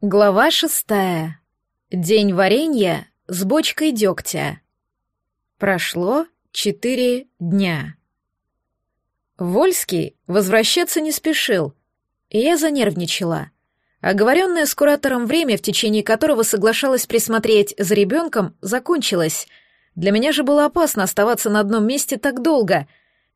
Глава шестая. День варенья с бочкой дегтя. Прошло четыре дня. Вольский возвращаться не спешил, и я занервничала. Оговоренное с куратором время, в течение которого соглашалась присмотреть за ребенком, закончилось. Для меня же было опасно оставаться на одном месте так долго.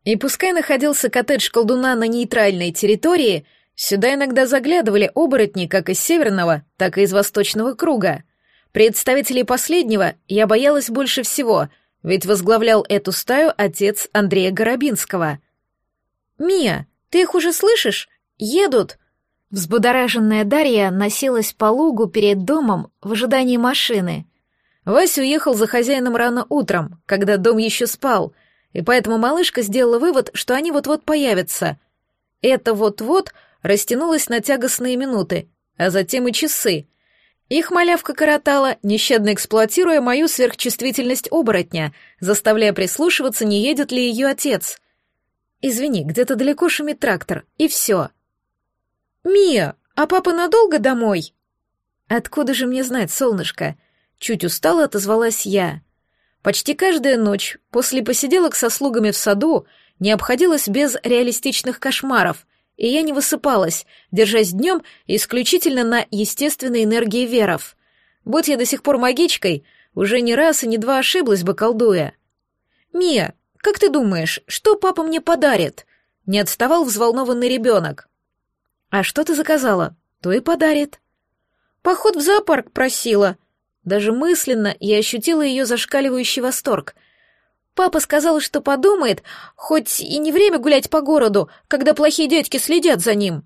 И пускай находился коттедж колдуна на нейтральной территории — Сюда иногда заглядывали оборотни как из северного, так и из восточного круга. Представителей последнего я боялась больше всего, ведь возглавлял эту стаю отец Андрея Горобинского. «Мия, ты их уже слышишь? Едут!» Взбудораженная Дарья носилась по лугу перед домом в ожидании машины. Вася уехал за хозяином рано утром, когда дом еще спал, и поэтому малышка сделала вывод, что они вот-вот появятся. Это вот-вот — растянулась на тягостные минуты, а затем и часы. Их малявка коротала, нещадно эксплуатируя мою сверхчувствительность оборотня, заставляя прислушиваться, не едет ли ее отец. «Извини, где-то далеко шумит трактор, и все». «Мия, а папа надолго домой?» «Откуда же мне знать, солнышко?» Чуть устало отозвалась я. Почти каждая ночь после посиделок со слугами в саду не обходилась без реалистичных кошмаров, и я не высыпалась, держась днем исключительно на естественной энергии веров. Будь я до сих пор магичкой, уже не раз и не два ошиблась бы, колдуя. «Мия, как ты думаешь, что папа мне подарит?» Не отставал взволнованный ребенок. «А что ты заказала? То и подарит». «Поход в зоопарк просила». Даже мысленно я ощутила ее зашкаливающий восторг — Папа сказал, что подумает, хоть и не время гулять по городу, когда плохие дядьки следят за ним.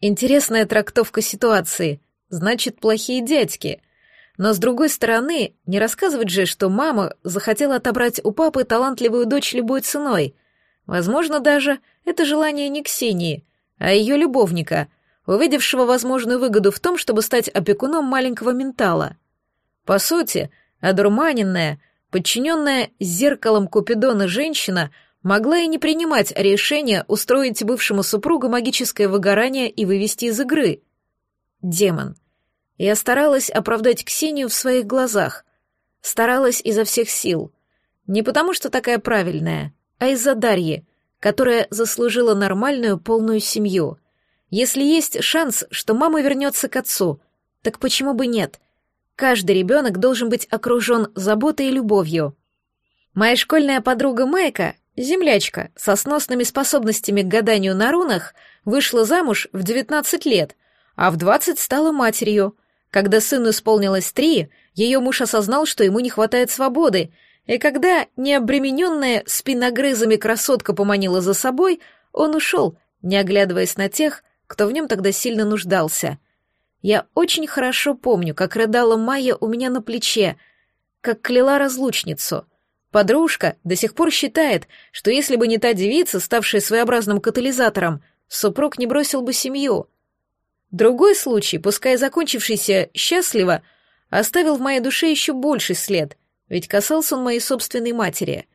Интересная трактовка ситуации. Значит, плохие дядьки. Но с другой стороны, не рассказывать же, что мама захотела отобрать у папы талантливую дочь любой ценой. Возможно, даже это желание не Ксении, а ее любовника, увидевшего возможную выгоду в том, чтобы стать опекуном маленького ментала. По сути, одурманенная — Подчиненная зеркалом Купидона женщина могла и не принимать решения устроить бывшему супругу магическое выгорание и вывести из игры. Демон. Я старалась оправдать Ксению в своих глазах. Старалась изо всех сил. Не потому, что такая правильная, а из-за Дарьи, которая заслужила нормальную полную семью. Если есть шанс, что мама вернется к отцу, так почему бы нет? Каждый ребенок должен быть окружен заботой и любовью. Моя школьная подруга Майка, землячка, со сносными способностями к гаданию на рунах, вышла замуж в 19 лет, а в 20 стала матерью. Когда сыну исполнилось три, ее муж осознал, что ему не хватает свободы, и когда необремененная спиногрызами красотка поманила за собой, он ушел, не оглядываясь на тех, кто в нем тогда сильно нуждался. Я очень хорошо помню, как рыдала Майя у меня на плече, как кляла разлучницу. Подружка до сих пор считает, что если бы не та девица, ставшая своеобразным катализатором, супруг не бросил бы семью. Другой случай, пускай закончившийся счастливо, оставил в моей душе еще больший след, ведь касался он моей собственной матери.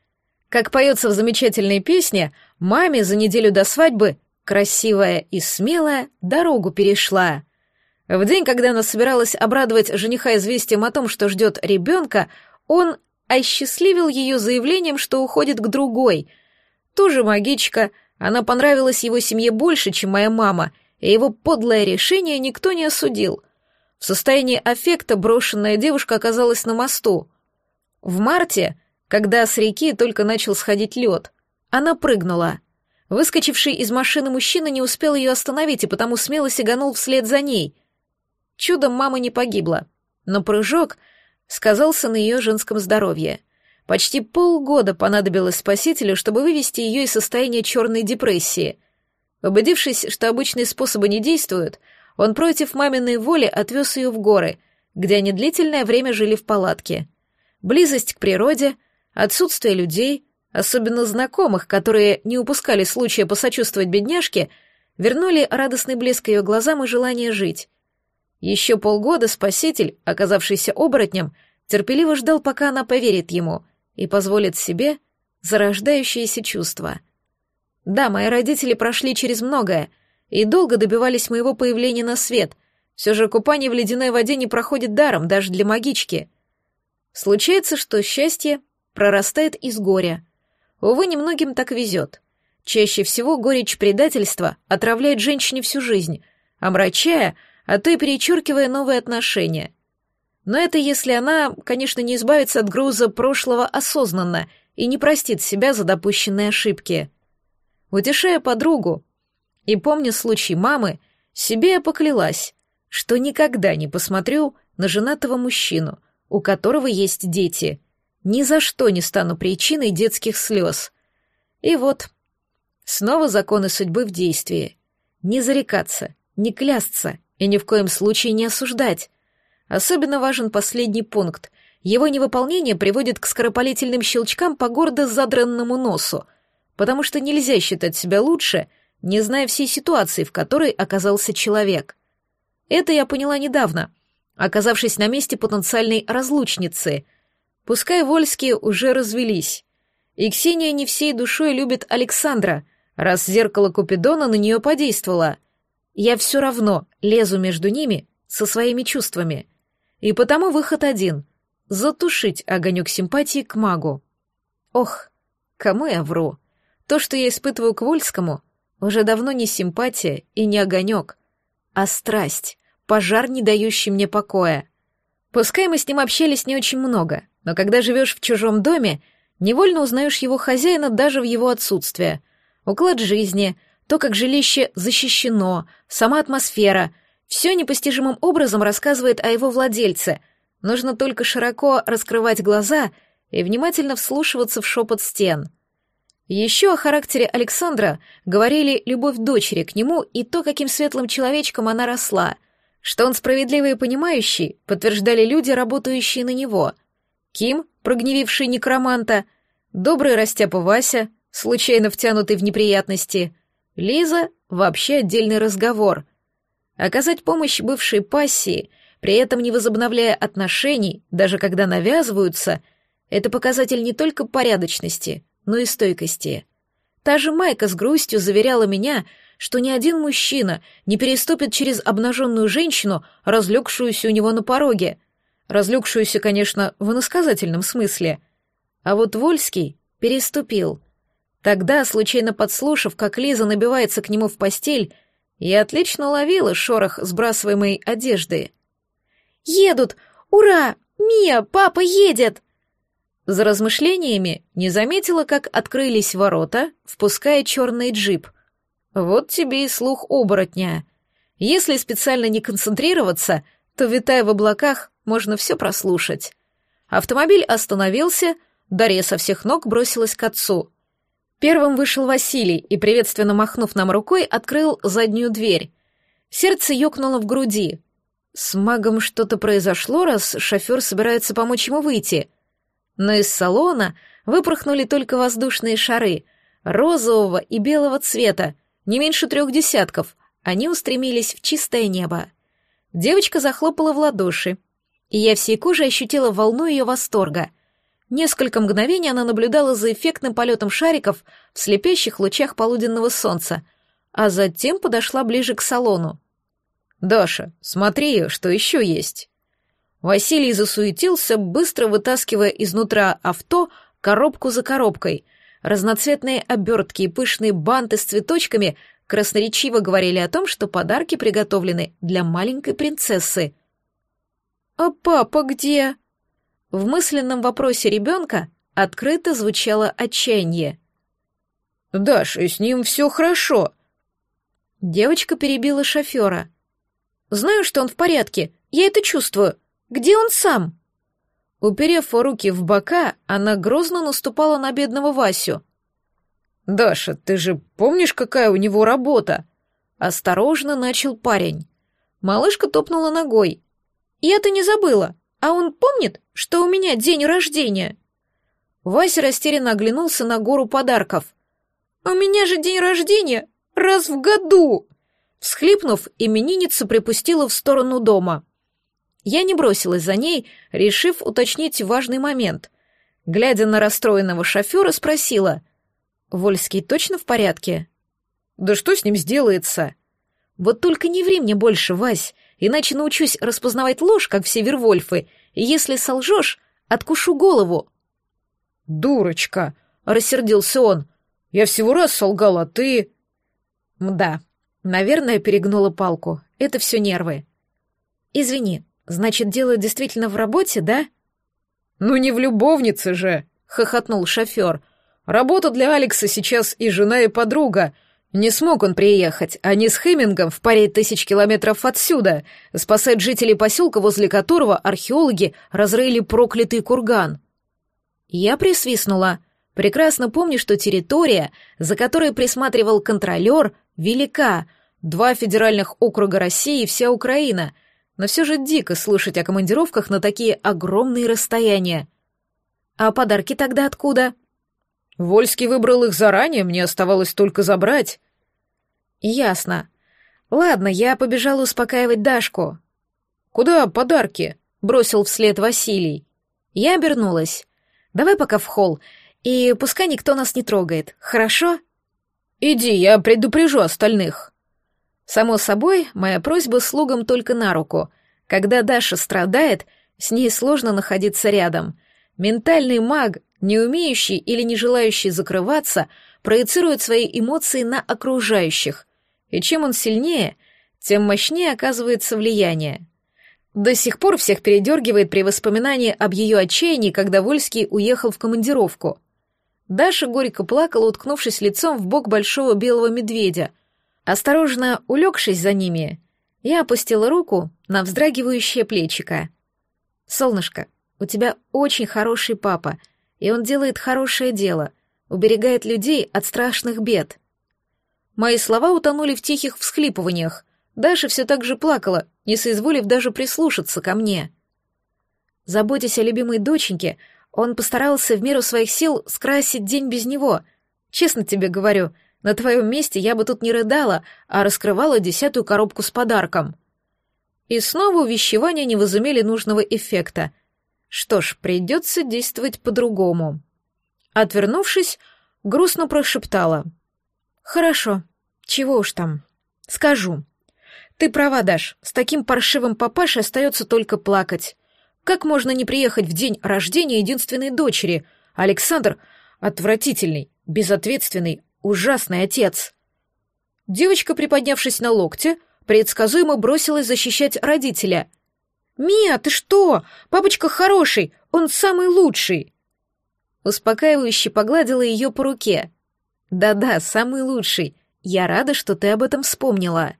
Как поется в замечательной песне, маме за неделю до свадьбы красивая и смелая дорогу перешла. В день, когда она собиралась обрадовать жениха известием о том, что ждет ребенка, он осчастливил ее заявлением, что уходит к другой. Тоже магичка, она понравилась его семье больше, чем моя мама, и его подлое решение никто не осудил. В состоянии аффекта брошенная девушка оказалась на мосту. В марте, когда с реки только начал сходить лед, она прыгнула. Выскочивший из машины мужчина не успел ее остановить и потому смело сиганул вслед за ней — Чудом мама не погибла, но прыжок сказался на ее женском здоровье. Почти полгода понадобилось спасителю, чтобы вывести ее из состояния черной депрессии. Убедившись, что обычные способы не действуют, он против маминой воли отвез ее в горы, где они длительное время жили в палатке. Близость к природе, отсутствие людей, особенно знакомых, которые не упускали случая посочувствовать бедняжке, вернули радостный блеск ее глазам и желание жить. Еще полгода спаситель, оказавшийся оборотнем, терпеливо ждал, пока она поверит ему и позволит себе зарождающееся чувство. Да, мои родители прошли через многое и долго добивались моего появления на свет, Все же купание в ледяной воде не проходит даром, даже для магички. Случается, что счастье прорастает из горя. Увы, немногим так везет. Чаще всего горечь предательства отравляет женщине всю жизнь, омрачая, а то и перечеркивая новые отношения. Но это если она, конечно, не избавится от груза прошлого осознанно и не простит себя за допущенные ошибки. Утешая подругу и помня случай мамы, себе я поклялась, что никогда не посмотрю на женатого мужчину, у которого есть дети. Ни за что не стану причиной детских слез. И вот, снова законы судьбы в действии. Не зарекаться, не клясться и ни в коем случае не осуждать. Особенно важен последний пункт. Его невыполнение приводит к скоропалительным щелчкам по гордо задранному носу, потому что нельзя считать себя лучше, не зная всей ситуации, в которой оказался человек. Это я поняла недавно, оказавшись на месте потенциальной разлучницы. Пускай Вольские уже развелись. И Ксения не всей душой любит Александра, раз зеркало Купидона на нее подействовало. Я все равно лезу между ними со своими чувствами. И потому выход один — затушить огонек симпатии к магу. Ох, кому я вру? То, что я испытываю к Вольскому, уже давно не симпатия и не огонек, а страсть пожар, не дающий мне покоя. Пускай мы с ним общались не очень много, но когда живешь в чужом доме, невольно узнаешь его хозяина даже в его отсутствие. Уклад жизни, то, как жилище защищено, сама атмосфера — все непостижимым образом рассказывает о его владельце. Нужно только широко раскрывать глаза и внимательно вслушиваться в шепот стен. Еще о характере Александра говорили любовь дочери к нему и то, каким светлым человечком она росла — что он справедливый и понимающий, подтверждали люди, работающие на него. Ким, прогневивший некроманта, добрый растяпа Вася, случайно втянутый в неприятности, Лиза — вообще отдельный разговор. Оказать помощь бывшей пассии, при этом не возобновляя отношений, даже когда навязываются, это показатель не только порядочности, но и стойкости. Та же Майка с грустью заверяла меня, что ни один мужчина не переступит через обнаженную женщину, разлегшуюся у него на пороге. Разлегшуюся, конечно, в иносказательном смысле. А вот Вольский переступил. Тогда, случайно подслушав, как Лиза набивается к нему в постель, я отлично ловила шорох сбрасываемой одежды. «Едут! Ура! Мия, папа едет!» За размышлениями не заметила, как открылись ворота, впуская черный джип — вот тебе и слух оборотня. Если специально не концентрироваться, то, витая в облаках, можно все прослушать. Автомобиль остановился, Дарья со всех ног бросилась к отцу. Первым вышел Василий и, приветственно махнув нам рукой, открыл заднюю дверь. Сердце ёкнуло в груди. С магом что-то произошло, раз шофер собирается помочь ему выйти. Но из салона выпорхнули только воздушные шары, розового и белого цвета, не меньше трех десятков, они устремились в чистое небо. Девочка захлопала в ладоши, и я всей кожей ощутила волну ее восторга. Несколько мгновений она наблюдала за эффектным полетом шариков в слепящих лучах полуденного солнца, а затем подошла ближе к салону. «Даша, смотри, что еще есть». Василий засуетился, быстро вытаскивая изнутра авто коробку за коробкой — Разноцветные обертки и пышные банты с цветочками красноречиво говорили о том, что подарки приготовлены для маленькой принцессы. «А папа где?» В мысленном вопросе ребенка открыто звучало отчаяние. «Даша, с ним все хорошо». Девочка перебила шофера. «Знаю, что он в порядке, я это чувствую. Где он сам?» Уперев руки в бока, она грозно наступала на бедного Васю. «Даша, ты же помнишь, какая у него работа?» Осторожно начал парень. Малышка топнула ногой. «Я-то не забыла. А он помнит, что у меня день рождения?» Вася растерянно оглянулся на гору подарков. «У меня же день рождения раз в году!» Всхлипнув, именинница припустила в сторону дома. Я не бросилась за ней, решив уточнить важный момент. Глядя на расстроенного шофера, спросила. «Вольский точно в порядке?» «Да что с ним сделается?» «Вот только не ври мне больше, Вась. Иначе научусь распознавать ложь, как все вервольфы, и если солжешь, откушу голову». «Дурочка!» — рассердился он. «Я всего раз солгал, а ты...» «Мда, наверное, перегнула палку. Это все нервы». «Извини, значит, дело действительно в работе, да?» «Ну не в любовнице же!» — хохотнул шофер. «Работа для Алекса сейчас и жена, и подруга. Не смог он приехать, они с Хемингом в паре тысяч километров отсюда спасать жителей поселка, возле которого археологи разрыли проклятый курган». Я присвистнула. Прекрасно помню, что территория, за которой присматривал контролер, велика. Два федеральных округа России и вся Украина — но все же дико слышать о командировках на такие огромные расстояния. А подарки тогда откуда? Вольский выбрал их заранее, мне оставалось только забрать. Ясно. Ладно, я побежала успокаивать Дашку. Куда подарки? Бросил вслед Василий. Я обернулась. Давай пока в холл, и пускай никто нас не трогает, хорошо? Иди, я предупрежу остальных. Само собой, моя просьба слугам только на руку. Когда Даша страдает, с ней сложно находиться рядом. Ментальный маг, не умеющий или не желающий закрываться, проецирует свои эмоции на окружающих. И чем он сильнее, тем мощнее оказывается влияние. До сих пор всех передергивает при воспоминании об ее отчаянии, когда Вольский уехал в командировку. Даша горько плакала, уткнувшись лицом в бок большого белого медведя, Осторожно улегшись за ними, я опустила руку на вздрагивающее плечико. «Солнышко, у тебя очень хороший папа, и он делает хорошее дело, уберегает людей от страшных бед». Мои слова утонули в тихих всхлипываниях. Даша все так же плакала, не соизволив даже прислушаться ко мне. Заботясь о любимой доченьке, он постарался в меру своих сил скрасить день без него. Честно тебе говорю — на твоем месте я бы тут не рыдала, а раскрывала десятую коробку с подарком. И снова увещевания не возымели нужного эффекта. Что ж, придется действовать по-другому. Отвернувшись, грустно прошептала. «Хорошо, чего уж там. Скажу. Ты права, Даш, с таким паршивым папашей остается только плакать. Как можно не приехать в день рождения единственной дочери? Александр отвратительный, безответственный, Ужасный отец. Девочка, приподнявшись на локте, предсказуемо бросилась защищать родителя. «Мия, ты что? Папочка хороший, он самый лучший!» Успокаивающе погладила ее по руке. «Да-да, самый лучший. Я рада, что ты об этом вспомнила».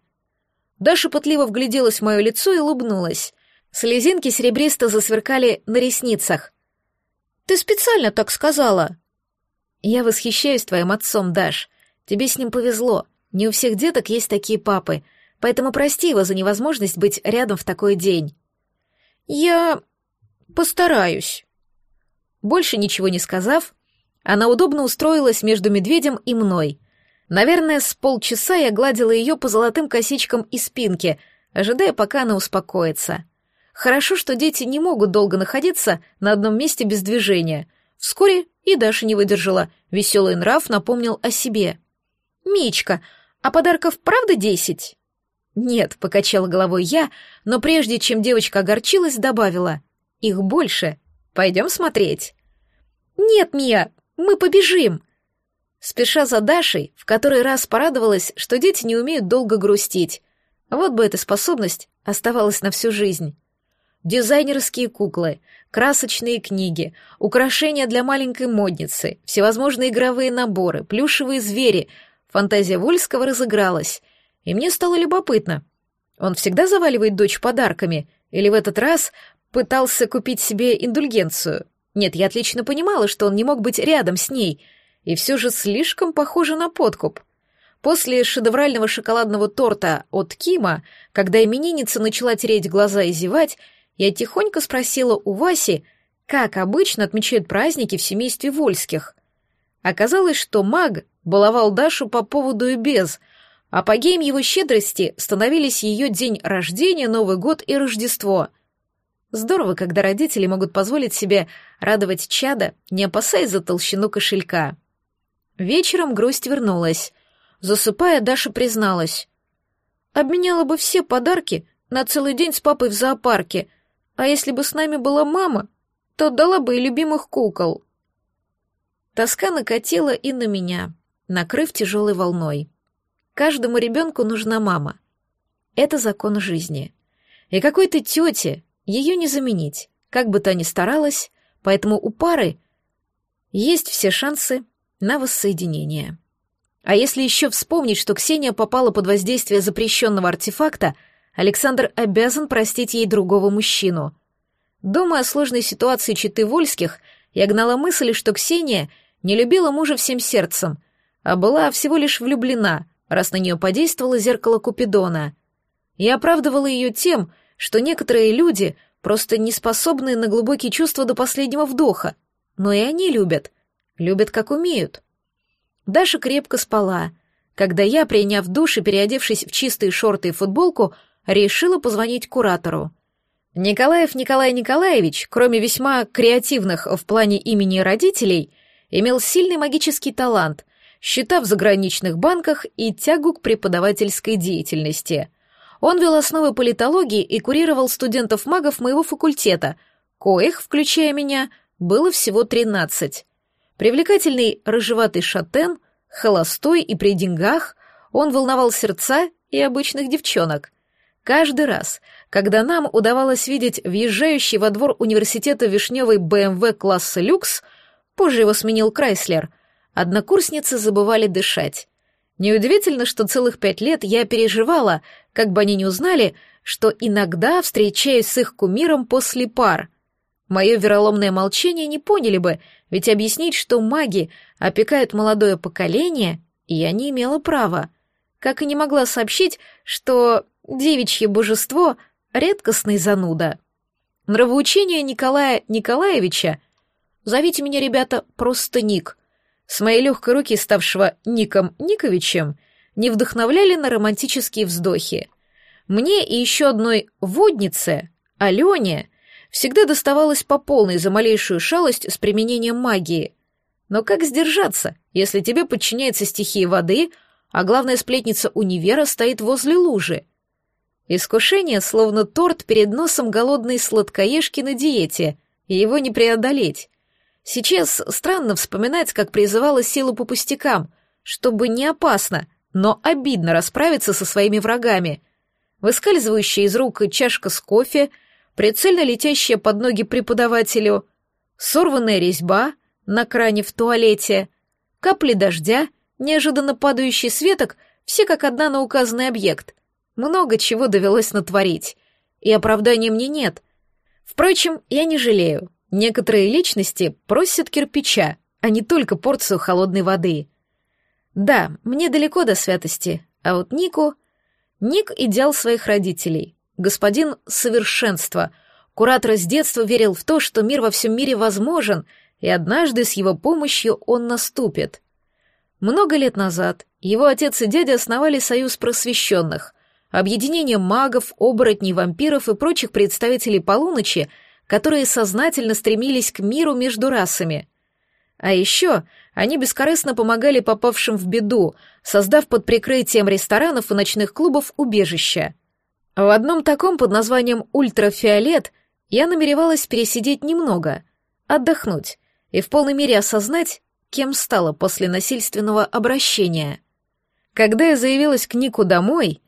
Даша пытливо вгляделась в мое лицо и улыбнулась. Слезинки серебристо засверкали на ресницах. «Ты специально так сказала?» «Я восхищаюсь твоим отцом, Даш. Тебе с ним повезло. Не у всех деток есть такие папы, поэтому прости его за невозможность быть рядом в такой день». «Я... постараюсь». Больше ничего не сказав, она удобно устроилась между медведем и мной. Наверное, с полчаса я гладила ее по золотым косичкам и спинке, ожидая, пока она успокоится. Хорошо, что дети не могут долго находиться на одном месте без движения — Вскоре и Даша не выдержала. Веселый нрав напомнил о себе. «Мичка, а подарков правда десять?» «Нет», — покачала головой я, но прежде чем девочка огорчилась, добавила. «Их больше. Пойдем смотреть». «Нет, Мия, мы побежим!» Спеша за Дашей, в который раз порадовалась, что дети не умеют долго грустить. Вот бы эта способность оставалась на всю жизнь. Дизайнерские куклы, красочные книги, украшения для маленькой модницы, всевозможные игровые наборы, плюшевые звери. Фантазия Вольского разыгралась, и мне стало любопытно. Он всегда заваливает дочь подарками, или в этот раз пытался купить себе индульгенцию? Нет, я отлично понимала, что он не мог быть рядом с ней, и все же слишком похоже на подкуп. После шедеврального шоколадного торта от Кима, когда именинница начала тереть глаза и зевать, я тихонько спросила у Васи, как обычно отмечают праздники в семействе Вольских. Оказалось, что маг баловал Дашу по поводу и без, апогеем его щедрости становились ее день рождения, Новый год и Рождество. Здорово, когда родители могут позволить себе радовать чада, не опасаясь за толщину кошелька. Вечером грусть вернулась. Засыпая, Даша призналась. Обменяла бы все подарки на целый день с папой в зоопарке, а если бы с нами была мама, то отдала бы и любимых кукол. Тоска накатила и на меня, накрыв тяжелой волной. Каждому ребенку нужна мама. Это закон жизни. И какой-то тете ее не заменить, как бы та ни старалась, поэтому у пары есть все шансы на воссоединение. А если еще вспомнить, что Ксения попала под воздействие запрещенного артефакта, Александр обязан простить ей другого мужчину. Думая о сложной ситуации Читы Вольских, я гнала мысль, что Ксения не любила мужа всем сердцем, а была всего лишь влюблена, раз на нее подействовало зеркало Купидона. Я оправдывала ее тем, что некоторые люди просто не способны на глубокие чувства до последнего вдоха, но и они любят, любят как умеют. Даша крепко спала, когда я, приняв душ и переодевшись в чистые шорты и футболку, решила позвонить куратору. Николаев Николай Николаевич, кроме весьма креативных в плане имени родителей, имел сильный магический талант, счета в заграничных банках и тягу к преподавательской деятельности. Он вел основы политологии и курировал студентов-магов моего факультета, коих, включая меня, было всего 13. Привлекательный рыжеватый шатен, холостой и при деньгах, он волновал сердца и обычных девчонок. Каждый раз, когда нам удавалось видеть въезжающий во двор университета вишневый БМВ класса люкс, позже его сменил Крайслер, однокурсницы забывали дышать. Неудивительно, что целых пять лет я переживала, как бы они не узнали, что иногда встречаюсь с их кумиром после пар. Мое вероломное молчание не поняли бы, ведь объяснить, что маги опекают молодое поколение, я не имела права. Как и не могла сообщить, что девичье божество — редкостный зануда. Нравоучение Николая Николаевича Зовите меня, ребята, просто Ник с моей легкой руки, ставшего Ником Никовичем, не вдохновляли на романтические вздохи. Мне и еще одной воднице, Алене, всегда доставалось по полной за малейшую шалость с применением магии. Но как сдержаться, если тебе подчиняется стихия воды, а главная сплетница универа стоит возле лужи? Искушение, словно торт перед носом голодной сладкоежки на диете, и его не преодолеть. Сейчас странно вспоминать, как призывала силу по пустякам, чтобы не опасно, но обидно расправиться со своими врагами. Выскальзывающая из рук чашка с кофе, прицельно летящая под ноги преподавателю, сорванная резьба на кране в туалете, капли дождя, неожиданно падающий светок, все как одна на указанный объект. Много чего довелось натворить, и оправдания мне нет. Впрочем, я не жалею. Некоторые личности просят кирпича, а не только порцию холодной воды. Да, мне далеко до святости, а вот Нику... Ник — идеал своих родителей, господин совершенства. Куратор с детства верил в то, что мир во всем мире возможен, и однажды с его помощью он наступит. Много лет назад его отец и дядя основали союз просвещенных, объединение магов, оборотней, вампиров и прочих представителей полуночи — которые сознательно стремились к миру между расами. А еще они бескорыстно помогали попавшим в беду, создав под прикрытием ресторанов и ночных клубов убежища. В одном таком под названием «Ультрафиолет» я намеревалась пересидеть немного, отдохнуть и в полной мере осознать, кем стала после насильственного обращения. Когда я заявилась к Нику домой,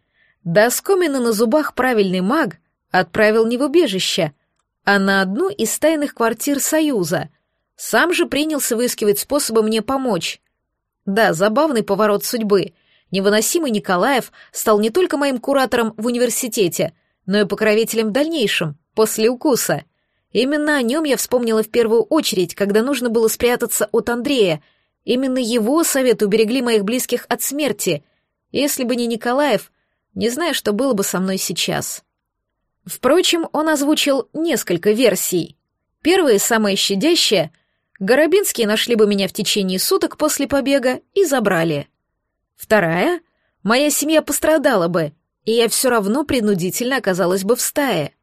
до на зубах правильный маг отправил не в убежище, а на одну из тайных квартир Союза. Сам же принялся выискивать способы мне помочь. Да, забавный поворот судьбы. Невыносимый Николаев стал не только моим куратором в университете, но и покровителем в дальнейшем, после укуса. Именно о нем я вспомнила в первую очередь, когда нужно было спрятаться от Андрея. Именно его советы уберегли моих близких от смерти. Если бы не Николаев, не знаю, что было бы со мной сейчас. Впрочем, он озвучил несколько версий. Первая, самая щадящая, Горобинские нашли бы меня в течение суток после побега и забрали. Вторая, моя семья пострадала бы, и я все равно принудительно оказалась бы в стае.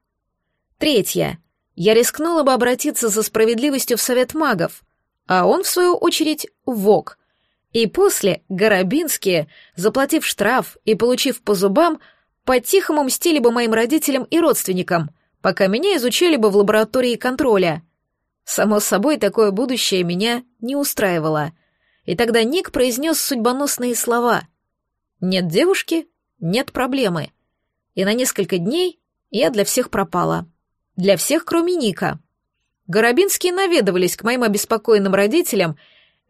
Третья, я рискнула бы обратиться за справедливостью в Совет магов, а он, в свою очередь, в ВОК. И после Горобинские, заплатив штраф и получив по зубам, по-тихому мстили бы моим родителям и родственникам, пока меня изучали бы в лаборатории контроля. Само собой, такое будущее меня не устраивало. И тогда Ник произнес судьбоносные слова. «Нет девушки, нет проблемы». И на несколько дней я для всех пропала. Для всех, кроме Ника. Горобинские наведывались к моим обеспокоенным родителям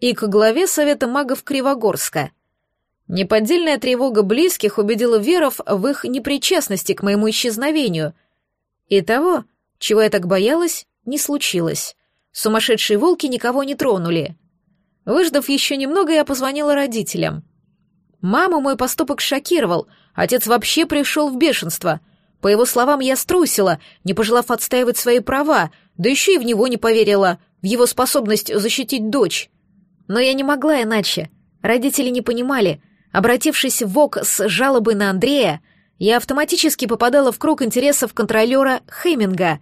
и к главе Совета магов Кривогорска. Неподдельная тревога близких убедила Веров в их непричастности к моему исчезновению. И того, чего я так боялась, не случилось. Сумасшедшие волки никого не тронули. Выждав еще немного, я позвонила родителям. Маму мой поступок шокировал, отец вообще пришел в бешенство. По его словам, я струсила, не пожелав отстаивать свои права, да еще и в него не поверила, в его способность защитить дочь. Но я не могла иначе. Родители не понимали. Обратившись в ВОК с жалобой на Андрея, я автоматически попадала в круг интересов контролера Хейминга.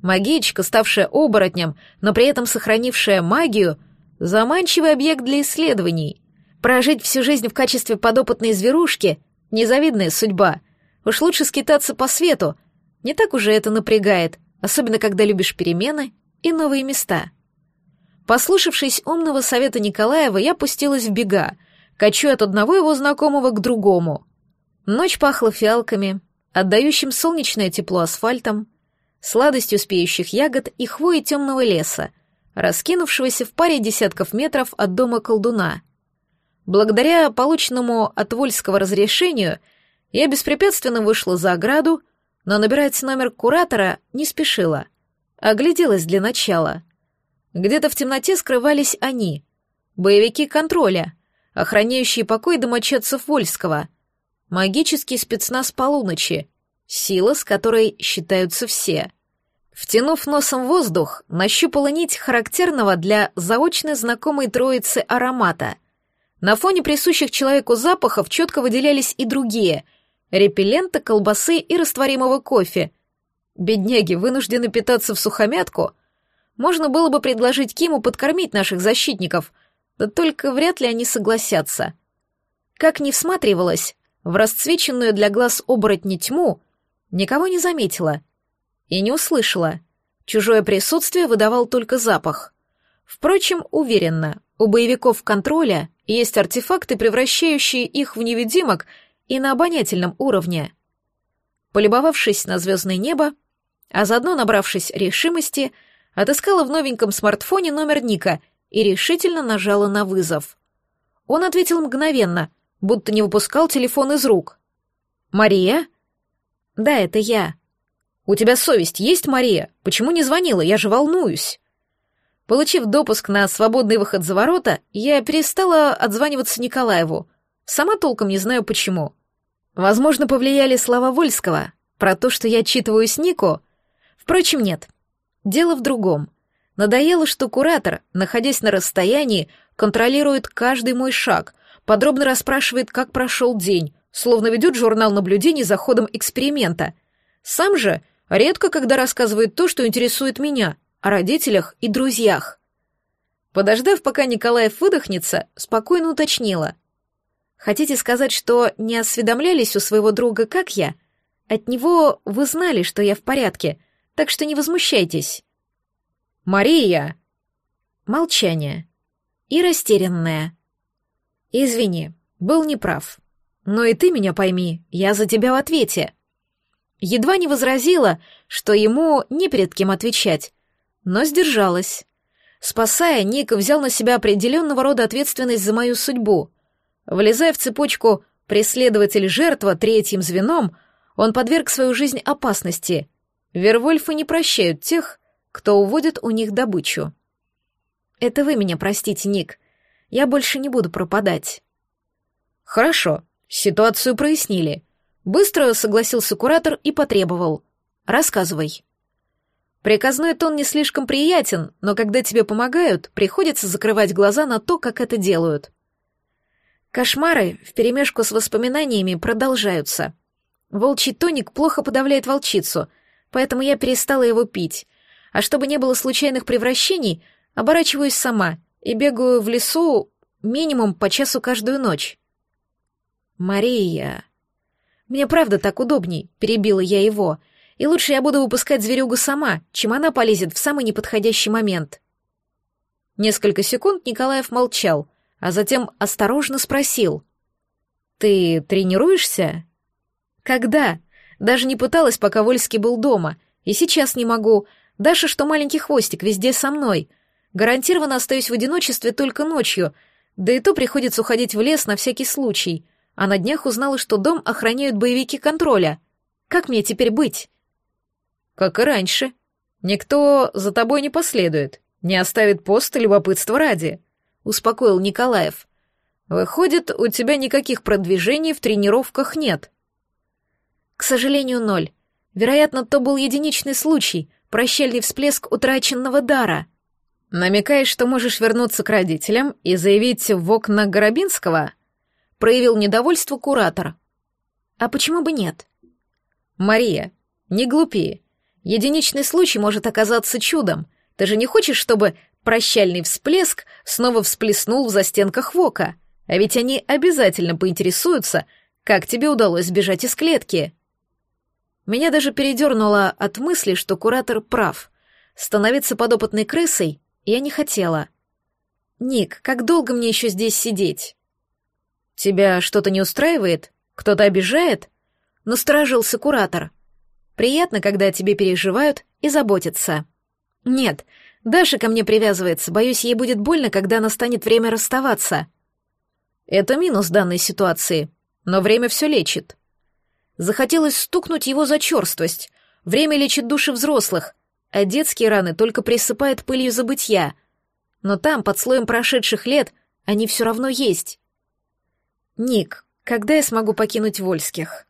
Магичка, ставшая оборотнем, но при этом сохранившая магию, заманчивый объект для исследований. Прожить всю жизнь в качестве подопытной зверушки — незавидная судьба. Уж лучше скитаться по свету. Не так уже это напрягает, особенно когда любишь перемены и новые места. Послушавшись умного совета Николаева, я пустилась в бега, качу от одного его знакомого к другому. Ночь пахла фиалками, отдающим солнечное тепло асфальтом, сладостью спеющих ягод и хвои темного леса, раскинувшегося в паре десятков метров от дома колдуна. Благодаря полученному от Вольского разрешению я беспрепятственно вышла за ограду, но набирать номер куратора не спешила. Огляделась для начала. Где-то в темноте скрывались они, боевики контроля, охраняющие покой домочадцев Вольского, магический спецназ полуночи, сила, с которой считаются все. Втянув носом воздух, нащупала нить характерного для заочно знакомой троицы аромата. На фоне присущих человеку запахов четко выделялись и другие — репелленты, колбасы и растворимого кофе. Бедняги вынуждены питаться в сухомятку. Можно было бы предложить Киму подкормить наших защитников, только вряд ли они согласятся. Как ни всматривалась, в расцвеченную для глаз оборотни тьму — Никого не заметила и не услышала. Чужое присутствие выдавал только запах. Впрочем, уверенно, у боевиков контроля есть артефакты, превращающие их в невидимок и на обонятельном уровне. Полюбовавшись на звездное небо, а заодно набравшись решимости, отыскала в новеньком смартфоне номер Ника и решительно нажала на вызов. Он ответил мгновенно, будто не выпускал телефон из рук. «Мария?» «Да, это я». «У тебя совесть есть, Мария? Почему не звонила? Я же волнуюсь». Получив допуск на свободный выход за ворота, я перестала отзваниваться Николаеву. Сама толком не знаю почему. Возможно, повлияли слова Вольского про то, что я отчитываюсь Нику. Впрочем, нет. Дело в другом. Надоело, что куратор, находясь на расстоянии, контролирует каждый мой шаг, подробно расспрашивает, как прошел день, словно ведет журнал наблюдений за ходом эксперимента. Сам же редко когда рассказывает то, что интересует меня, о родителях и друзьях. Подождав, пока Николаев выдохнется, спокойно уточнила. «Хотите сказать, что не осведомлялись у своего друга, как я? От него вы знали, что я в порядке, так что не возмущайтесь». «Мария!» Молчание. И растерянное. «Извини, был неправ. Но и ты меня пойми, я за тебя в ответе. Едва не возразила, что ему не перед кем отвечать, но сдержалась. Спасая, Ник взял на себя определенного рода ответственность за мою судьбу. Влезая в цепочку преследователь-жертва третьим звеном, он подверг свою жизнь опасности. Вервольфы не прощают тех, кто уводит у них добычу. Это вы меня простите, Ник. Я больше не буду пропадать. Хорошо, Ситуацию прояснили. Быстро согласился куратор и потребовал. «Рассказывай». Приказной тон не слишком приятен, но когда тебе помогают, приходится закрывать глаза на то, как это делают. Кошмары вперемешку с воспоминаниями продолжаются. Волчий тоник плохо подавляет волчицу, поэтому я перестала его пить. А чтобы не было случайных превращений, оборачиваюсь сама и бегаю в лесу минимум по часу каждую ночь. «Мария!» Мне правда так удобней, перебила я его. И лучше я буду выпускать зверюгу сама, чем она полезет в самый неподходящий момент. Несколько секунд Николаев молчал, а затем осторожно спросил. «Ты тренируешься?» «Когда?» Даже не пыталась, пока Вольский был дома. И сейчас не могу. Даша, что маленький хвостик, везде со мной. Гарантированно остаюсь в одиночестве только ночью. Да и то приходится уходить в лес на всякий случай. А на днях узнала, что дом охраняют боевики контроля. Как мне теперь быть? Как и раньше. Никто за тобой не последует, не оставит пост любопытства ради, успокоил Николаев. Выходит, у тебя никаких продвижений в тренировках нет. К сожалению, ноль. Вероятно, то был единичный случай, прощальный всплеск утраченного дара. Намекаешь, что можешь вернуться к родителям и заявить в окна Горобинского? Проявил недовольство куратор. А почему бы нет? Мария, не глупи. Единичный случай может оказаться чудом. Ты же не хочешь, чтобы прощальный всплеск снова всплеснул в застенках Вока? А ведь они обязательно поинтересуются, как тебе удалось сбежать из клетки. Меня даже передернуло от мысли, что куратор прав. Становиться подопытной крысой я не хотела. «Ник, как долго мне еще здесь сидеть?» «Тебя что-то не устраивает? Кто-то обижает?» Насторожился куратор. «Приятно, когда о тебе переживают и заботятся». «Нет, Даша ко мне привязывается, боюсь, ей будет больно, когда настанет время расставаться». «Это минус данной ситуации, но время все лечит», Захотелось стукнуть его за черствость. Время лечит души взрослых, а детские раны только присыпает пылью забытья. Но там, под слоем прошедших лет, они все равно есть. «Ник, когда я смогу покинуть Вольских?»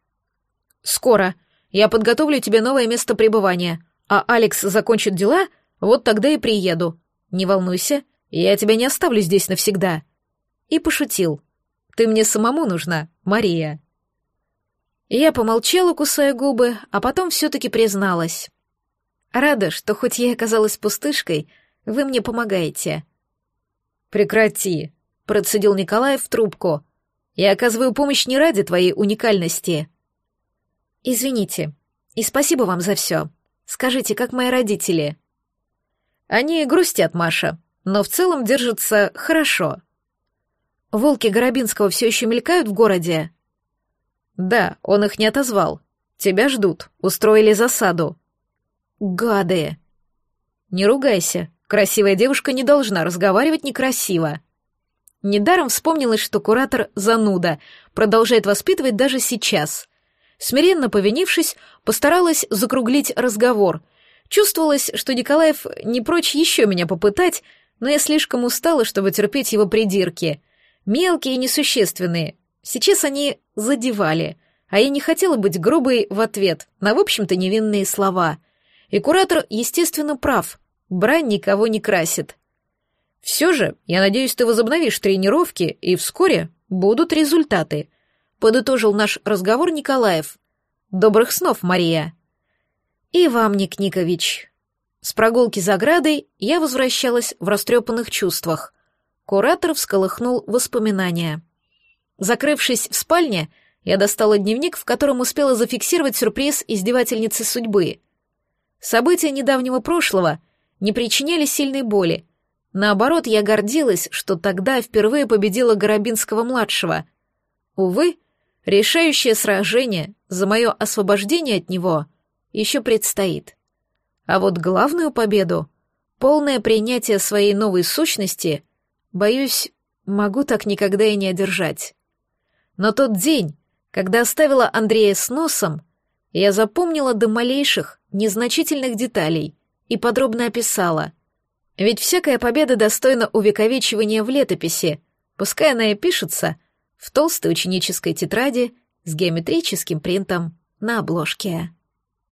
«Скоро. Я подготовлю тебе новое место пребывания. А Алекс закончит дела, вот тогда и приеду. Не волнуйся, я тебя не оставлю здесь навсегда». И пошутил. «Ты мне самому нужна, Мария». Я помолчала, кусая губы, а потом все-таки призналась. Рада, что хоть я оказалась пустышкой, вы мне помогаете. Прекрати, процедил Николаев в трубку. Я оказываю помощь не ради твоей уникальности. Извините. И спасибо вам за все. Скажите, как мои родители? Они грустят, Маша, но в целом держатся хорошо. Волки Горобинского все еще мелькают в городе? «Да, он их не отозвал. Тебя ждут. Устроили засаду». «Гады!» «Не ругайся. Красивая девушка не должна разговаривать некрасиво». Недаром вспомнилось, что куратор зануда, продолжает воспитывать даже сейчас. Смиренно повинившись, постаралась закруглить разговор. Чувствовалось, что Николаев не прочь еще меня попытать, но я слишком устала, чтобы терпеть его придирки. Мелкие и несущественные, Сейчас они задевали, а я не хотела быть грубой в ответ на, в общем-то, невинные слова. И куратор, естественно, прав. Брань никого не красит. Все же, я надеюсь, ты возобновишь тренировки, и вскоре будут результаты. Подытожил наш разговор Николаев. Добрых снов, Мария. И вам, Ник Никович. С прогулки за градой я возвращалась в растрепанных чувствах. Куратор всколыхнул воспоминания. Закрывшись в спальне, я достала дневник, в котором успела зафиксировать сюрприз издевательницы судьбы. События недавнего прошлого не причиняли сильной боли. Наоборот, я гордилась, что тогда впервые победила Горобинского-младшего. Увы, решающее сражение за мое освобождение от него еще предстоит. А вот главную победу, полное принятие своей новой сущности, боюсь, могу так никогда и не одержать. Но тот день, когда оставила Андрея с носом, я запомнила до малейших, незначительных деталей и подробно описала. Ведь всякая победа достойна увековечивания в летописи, пускай она и пишется в толстой ученической тетради с геометрическим принтом на обложке.